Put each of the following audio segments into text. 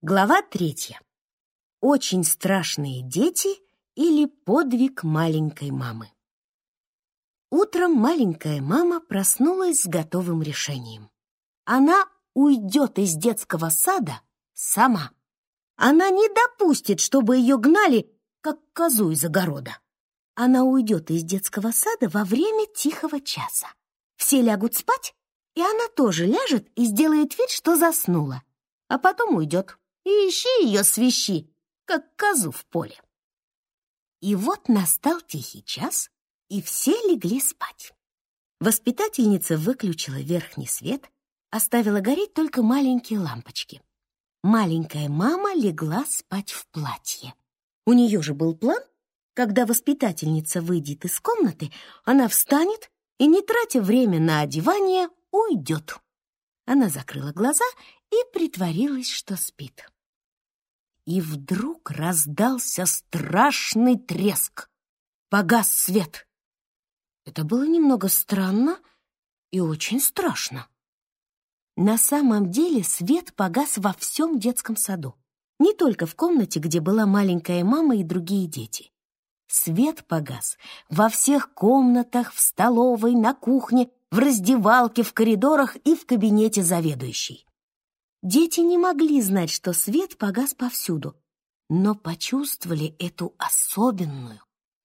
Глава третья. Очень страшные дети или подвиг маленькой мамы. Утром маленькая мама проснулась с готовым решением. Она уйдет из детского сада сама. Она не допустит, чтобы ее гнали, как козу из огорода. Она уйдет из детского сада во время тихого часа. Все лягут спать, и она тоже ляжет и сделает вид, что заснула, а потом уйдет и ищи ее свищи, как козу в поле. И вот настал тихий час, и все легли спать. Воспитательница выключила верхний свет, оставила гореть только маленькие лампочки. Маленькая мама легла спать в платье. У нее же был план, когда воспитательница выйдет из комнаты, она встанет и, не тратя время на одевание, уйдет. Она закрыла глаза и притворилась, что спит и вдруг раздался страшный треск. Погас свет. Это было немного странно и очень страшно. На самом деле свет погас во всем детском саду. Не только в комнате, где была маленькая мама и другие дети. Свет погас во всех комнатах, в столовой, на кухне, в раздевалке, в коридорах и в кабинете заведующей. Дети не могли знать, что свет погас повсюду, но почувствовали эту особенную,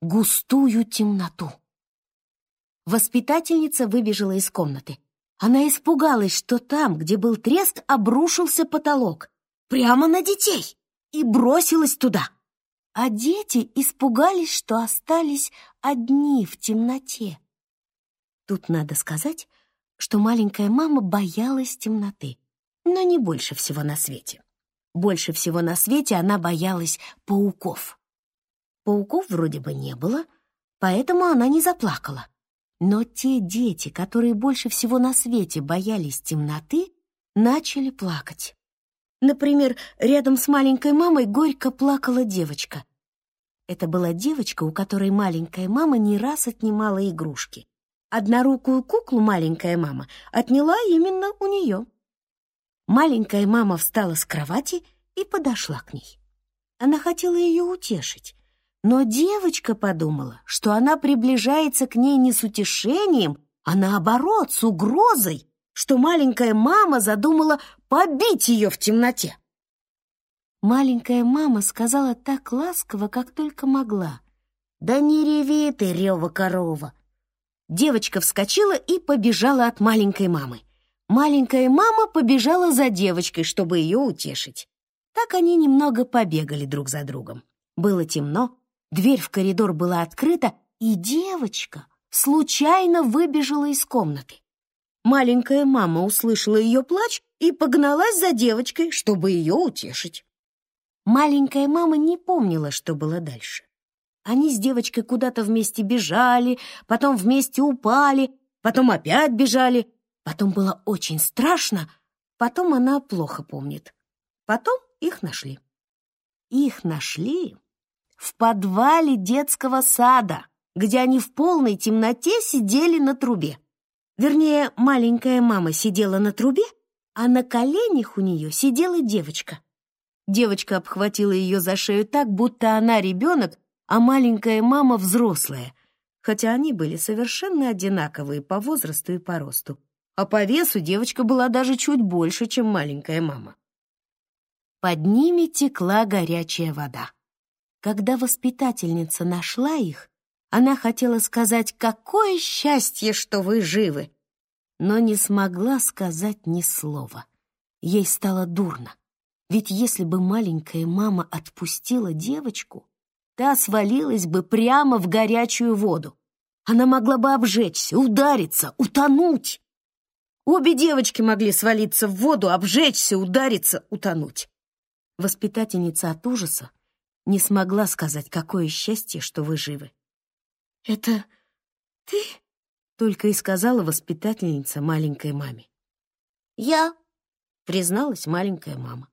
густую темноту. Воспитательница выбежала из комнаты. Она испугалась, что там, где был треск, обрушился потолок. Прямо на детей! И бросилась туда. А дети испугались, что остались одни в темноте. Тут надо сказать, что маленькая мама боялась темноты но не больше всего на свете. Больше всего на свете она боялась пауков. Пауков вроде бы не было, поэтому она не заплакала. Но те дети, которые больше всего на свете боялись темноты, начали плакать. Например, рядом с маленькой мамой горько плакала девочка. Это была девочка, у которой маленькая мама не раз отнимала игрушки. Однорукую куклу маленькая мама отняла именно у нее. Маленькая мама встала с кровати и подошла к ней. Она хотела ее утешить, но девочка подумала, что она приближается к ней не с утешением, а наоборот, с угрозой, что маленькая мама задумала побить ее в темноте. Маленькая мама сказала так ласково, как только могла. «Да не реви ты, рева корова!» Девочка вскочила и побежала от маленькой мамы. Маленькая мама побежала за девочкой, чтобы ее утешить. Так они немного побегали друг за другом. Было темно, дверь в коридор была открыта, и девочка случайно выбежала из комнаты. Маленькая мама услышала ее плач и погналась за девочкой, чтобы ее утешить. Маленькая мама не помнила, что было дальше. Они с девочкой куда-то вместе бежали, потом вместе упали, потом опять бежали, Потом было очень страшно, потом она плохо помнит. Потом их нашли. Их нашли в подвале детского сада, где они в полной темноте сидели на трубе. Вернее, маленькая мама сидела на трубе, а на коленях у нее сидела девочка. Девочка обхватила ее за шею так, будто она ребенок, а маленькая мама взрослая, хотя они были совершенно одинаковые по возрасту и по росту а по весу девочка была даже чуть больше, чем маленькая мама. Под ними текла горячая вода. Когда воспитательница нашла их, она хотела сказать «Какое счастье, что вы живы!» но не смогла сказать ни слова. Ей стало дурно. Ведь если бы маленькая мама отпустила девочку, та свалилась бы прямо в горячую воду. Она могла бы обжечься, удариться, утонуть. Обе девочки могли свалиться в воду, обжечься, удариться, утонуть. Воспитательница от ужаса не смогла сказать, какое счастье, что вы живы. «Это ты?» — только и сказала воспитательница маленькой маме. «Я», — призналась маленькая мама.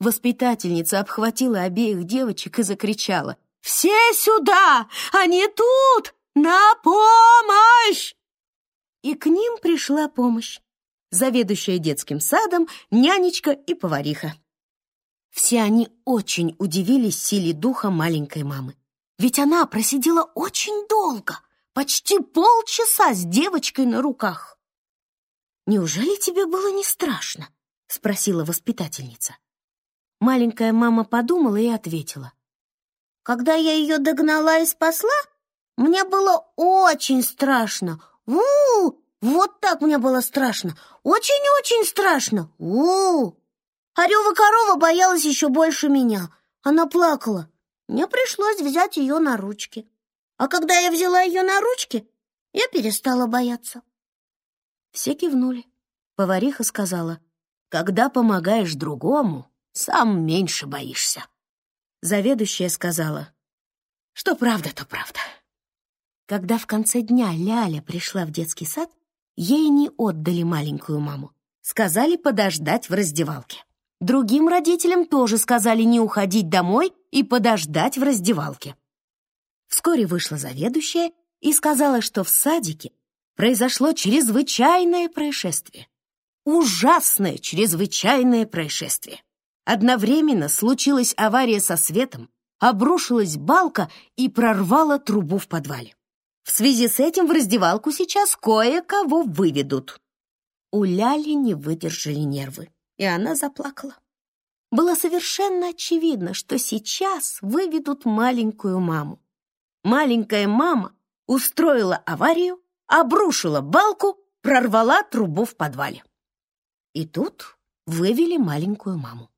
Воспитательница обхватила обеих девочек и закричала. «Все сюда! Они тут! На помощь!» И к ним пришла помощь. Заведующая детским садом, нянечка и повариха. Все они очень удивились силе духа маленькой мамы. Ведь она просидела очень долго, почти полчаса с девочкой на руках. «Неужели тебе было не страшно?» — спросила воспитательница. Маленькая мама подумала и ответила. «Когда я ее догнала и спасла, мне было очень страшно. У, -у, вот так мне было страшно. Очень-очень страшно. У, -у, -у.Орева корова боялась еще больше меня. Она плакала. Мне пришлось взять ее на ручки. А когда я взяла ее на ручки, я перестала бояться. Все кивнули. Повариха сказала, «Когда помогаешь другому, сам меньше боишься». Заведующая сказала, «Что правда, то правда». Когда в конце дня Ляля пришла в детский сад, ей не отдали маленькую маму. Сказали подождать в раздевалке. Другим родителям тоже сказали не уходить домой и подождать в раздевалке. Вскоре вышла заведующая и сказала, что в садике произошло чрезвычайное происшествие. Ужасное чрезвычайное происшествие. Одновременно случилась авария со светом, обрушилась балка и прорвала трубу в подвале. В связи с этим в раздевалку сейчас кое-кого выведут. У Ляли не выдержали нервы и она заплакала. Было совершенно очевидно, что сейчас выведут маленькую маму. Маленькая мама устроила аварию, обрушила балку, прорвала трубу в подвале. И тут вывели маленькую маму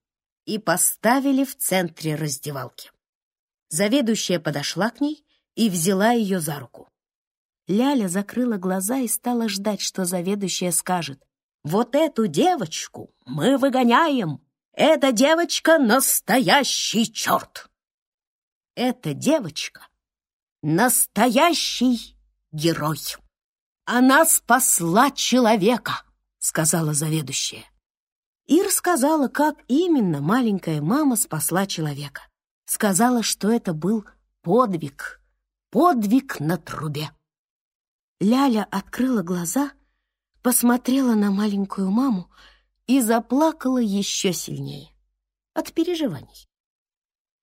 и поставили в центре раздевалки. Заведующая подошла к ней и взяла ее за руку. Ляля закрыла глаза и стала ждать, что заведующая скажет. Вот эту девочку мы выгоняем. Эта девочка — настоящий черт. Эта девочка — настоящий герой. Она спасла человека, сказала заведующая. И рассказала, как именно маленькая мама спасла человека. Сказала, что это был подвиг, подвиг на трубе. Ляля открыла глаза посмотрела на маленькую маму и заплакала еще сильнее от переживаний.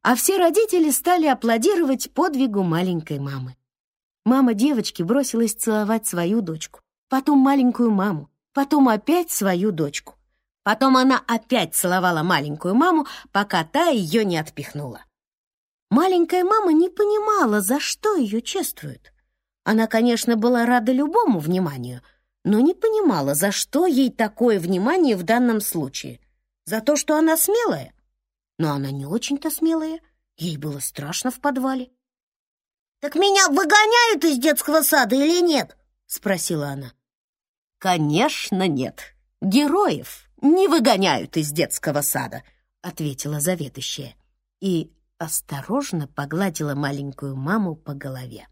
А все родители стали аплодировать подвигу маленькой мамы. Мама девочки бросилась целовать свою дочку, потом маленькую маму, потом опять свою дочку. Потом она опять целовала маленькую маму, пока та ее не отпихнула. Маленькая мама не понимала, за что ее чествуют. Она, конечно, была рада любому вниманию — но не понимала, за что ей такое внимание в данном случае. За то, что она смелая? Но она не очень-то смелая. Ей было страшно в подвале. «Так меня выгоняют из детского сада или нет?» — спросила она. «Конечно нет. Героев не выгоняют из детского сада», — ответила заведующая и осторожно погладила маленькую маму по голове.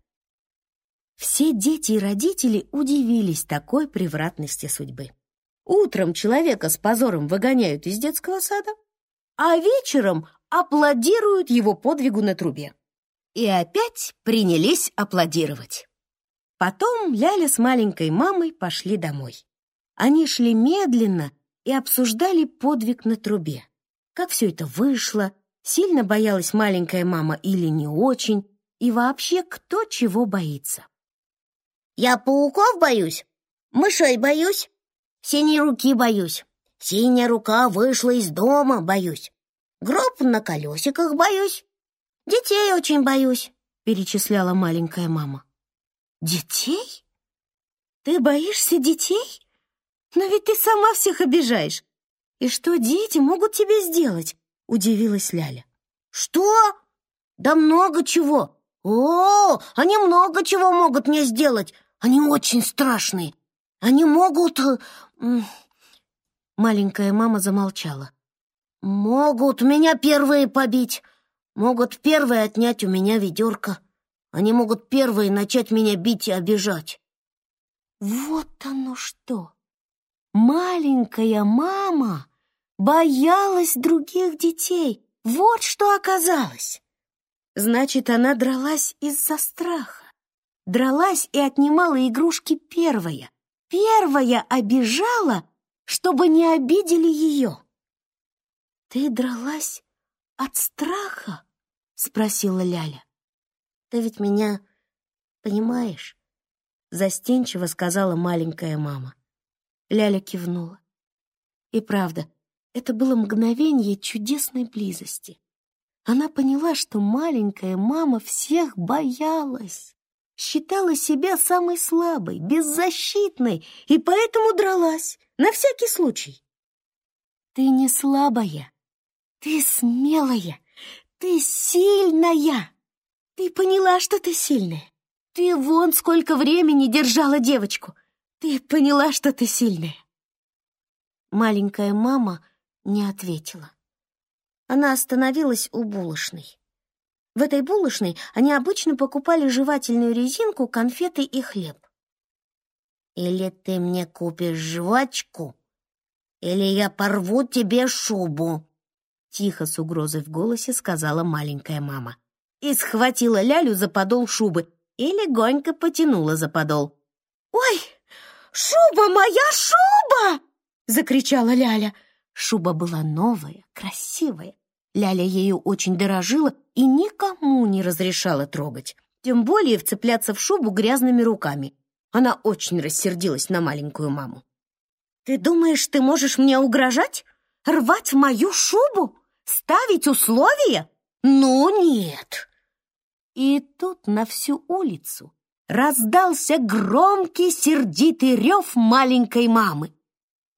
Все дети и родители удивились такой превратности судьбы. Утром человека с позором выгоняют из детского сада, а вечером аплодируют его подвигу на трубе. И опять принялись аплодировать. Потом Ляля с маленькой мамой пошли домой. Они шли медленно и обсуждали подвиг на трубе. Как все это вышло, сильно боялась маленькая мама или не очень, и вообще кто чего боится. Я пауков боюсь, мышей боюсь, синей руки боюсь. Синяя рука вышла из дома, боюсь. Гроб на колесиках боюсь. Детей очень боюсь, перечисляла маленькая мама. Детей? Ты боишься детей? Но ведь ты сама всех обижаешь. И что дети могут тебе сделать? Удивилась Ляля. Что? Да много чего. О, они много чего могут мне сделать. Они очень страшные. Они могут...» э, Маленькая мама замолчала. «Могут меня первые побить. Могут первые отнять у меня ведерко. Они могут первые начать меня бить и обижать». Вот оно что! Маленькая мама боялась других детей. Вот что оказалось. Значит, она дралась из-за страха дралась и отнимала игрушки первая. Первая обижала, чтобы не обидели ее. Ты дралась от страха?» — спросила Ляля. «Ты ведь меня понимаешь?» — застенчиво сказала маленькая мама. Ляля кивнула. И правда, это было мгновение чудесной близости. Она поняла, что маленькая мама всех боялась, считала себя самой слабой, беззащитной и поэтому дралась, на всякий случай. «Ты не слабая, ты смелая, ты сильная. Ты поняла, что ты сильная. Ты вон сколько времени держала девочку. Ты поняла, что ты сильная». Маленькая мама не ответила. Она остановилась у булочной. В этой булочной они обычно покупали жевательную резинку, конфеты и хлеб. «Или ты мне купишь жвачку, или я порву тебе шубу», тихо с угрозой в голосе сказала маленькая мама. И схватила Лялю за подол шубы и легонько потянула за подол. «Ой, шуба моя, шуба!» — закричала Ляля. Шуба была новая, красивая. Ляля ею очень дорожила и никому не разрешала трогать, тем более вцепляться в шубу грязными руками. Она очень рассердилась на маленькую маму. «Ты думаешь, ты можешь мне угрожать? Рвать мою шубу? Ставить условия? Ну нет!» И тут на всю улицу раздался громкий сердитый рев маленькой мамы.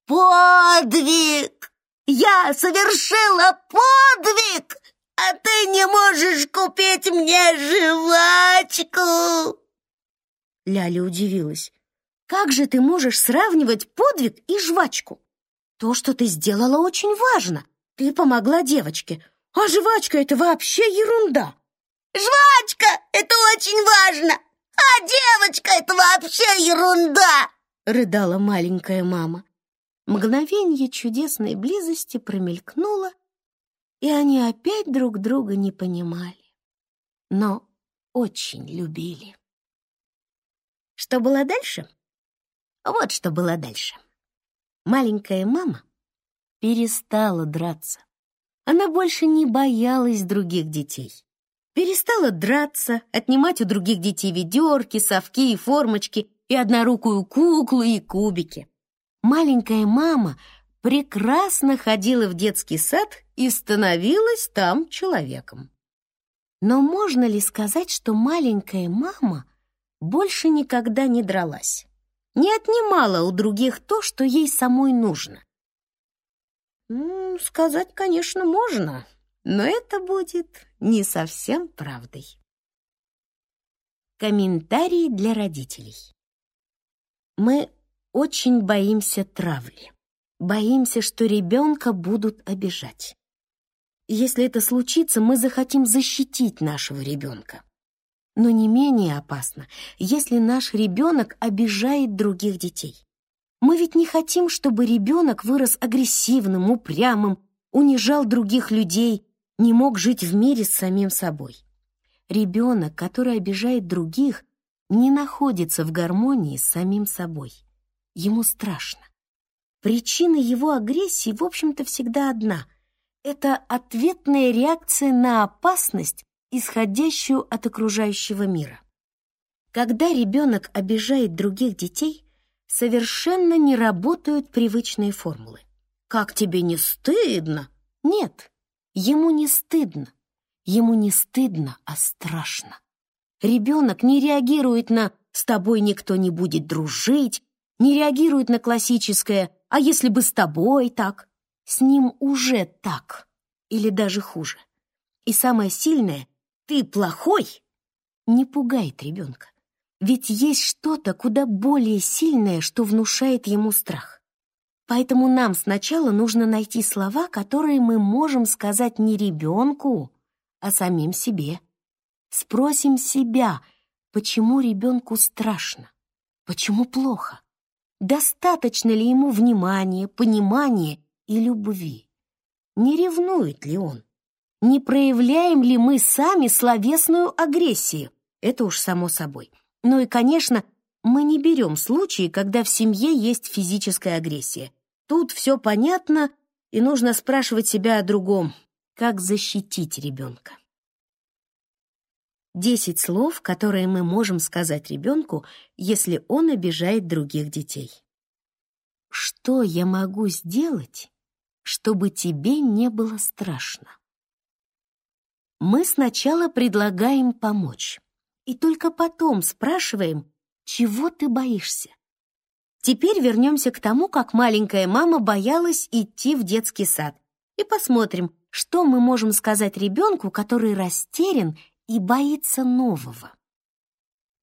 «Подвиг! Я совершила подвиг, а ты не можешь купить мне жвачку!» Ляля удивилась. «Как же ты можешь сравнивать подвиг и жвачку? То, что ты сделала, очень важно. Ты помогла девочке, а жвачка — это вообще ерунда!» «Жвачка — это очень важно, а девочка — это вообще ерунда!» — рыдала маленькая мама. Мгновенье чудесной близости промелькнуло, и они опять друг друга не понимали, но очень любили. Что было дальше? Вот что было дальше. Маленькая мама перестала драться. Она больше не боялась других детей. Перестала драться, отнимать у других детей ведерки, совки и формочки, и однорукую куклу, и кубики маленькая мама прекрасно ходила в детский сад и становилась там человеком. Но можно ли сказать, что маленькая мама больше никогда не дралась, не отнимала у других то, что ей самой нужно? сказать, конечно, можно, но это будет не совсем правдой. Комментарии для родителей. Мы очень боимся травли. Боимся, что ребенка будут обижать. Если это случится, мы захотим защитить нашего ребенка. Но не менее опасно, если наш ребенок обижает других детей. Мы ведь не хотим, чтобы ребенок вырос агрессивным, упрямым, унижал других людей, не мог жить в мире с самим собой. Ребенок, который обижает других, не находится в гармонии с самим собой. Ему страшно. Причина его агрессии, в общем-то, всегда одна. Это ответная реакция на опасность, исходящую от окружающего мира. Когда ребенок обижает других детей, совершенно не работают привычные формулы. «Как тебе не стыдно?» Нет, ему не стыдно. Ему не стыдно, а страшно. Ребенок не реагирует на «с тобой никто не будет дружить», не реагирует на классическое «а если бы с тобой так?» С ним уже так, или даже хуже. И самое сильное «ты плохой» не пугает ребенка. Ведь есть что-то куда более сильное, что внушает ему страх. Поэтому нам сначала нужно найти слова, которые мы можем сказать не ребенку, а самим себе. Спросим себя, почему ребенку страшно, почему плохо достаточно ли ему внимания, понимания и любви. Не ревнует ли он? Не проявляем ли мы сами словесную агрессию? Это уж само собой. Ну и, конечно, мы не берем случаи, когда в семье есть физическая агрессия. Тут все понятно, и нужно спрашивать себя о другом. как защитить ребенка. Десять слов, которые мы можем сказать ребенку, если он обижает других детей. Что я могу сделать, чтобы тебе не было страшно? Мы сначала предлагаем помочь, и только потом спрашиваем, чего ты боишься. Теперь вернемся к тому, как маленькая мама боялась идти в детский сад, и посмотрим, что мы можем сказать ребенку, который растерян и боится нового.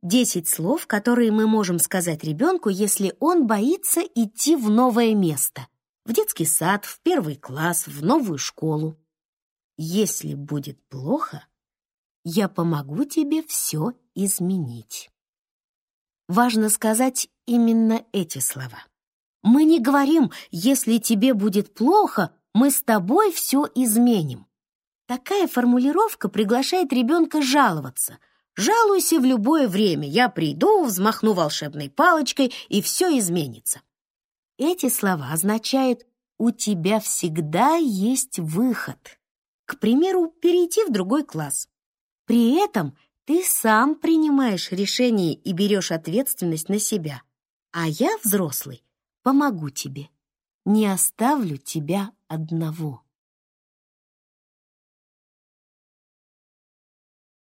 Десять слов, которые мы можем сказать ребенку, если он боится идти в новое место, в детский сад, в первый класс, в новую школу. Если будет плохо, я помогу тебе все изменить. Важно сказать именно эти слова. Мы не говорим, если тебе будет плохо, мы с тобой все изменим. Такая формулировка приглашает ребенка жаловаться. Жалуйся в любое время, я приду, взмахну волшебной палочкой, и все изменится. Эти слова означают «у тебя всегда есть выход». К примеру, перейти в другой класс. При этом ты сам принимаешь решение и берешь ответственность на себя. А я, взрослый, помогу тебе. Не оставлю тебя одного.